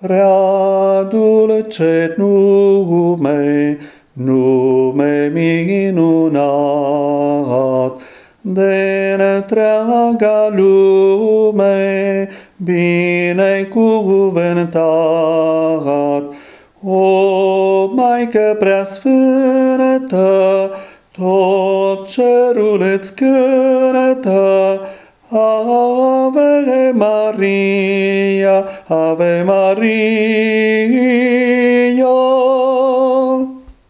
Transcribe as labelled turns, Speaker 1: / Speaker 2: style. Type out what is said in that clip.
Speaker 1: Prea dulce nume, nume minunat, de întreaga lume binecuvântat. O Maică prea sfântă, tot cerul îți cântă, Ave Maria, Ave Maria.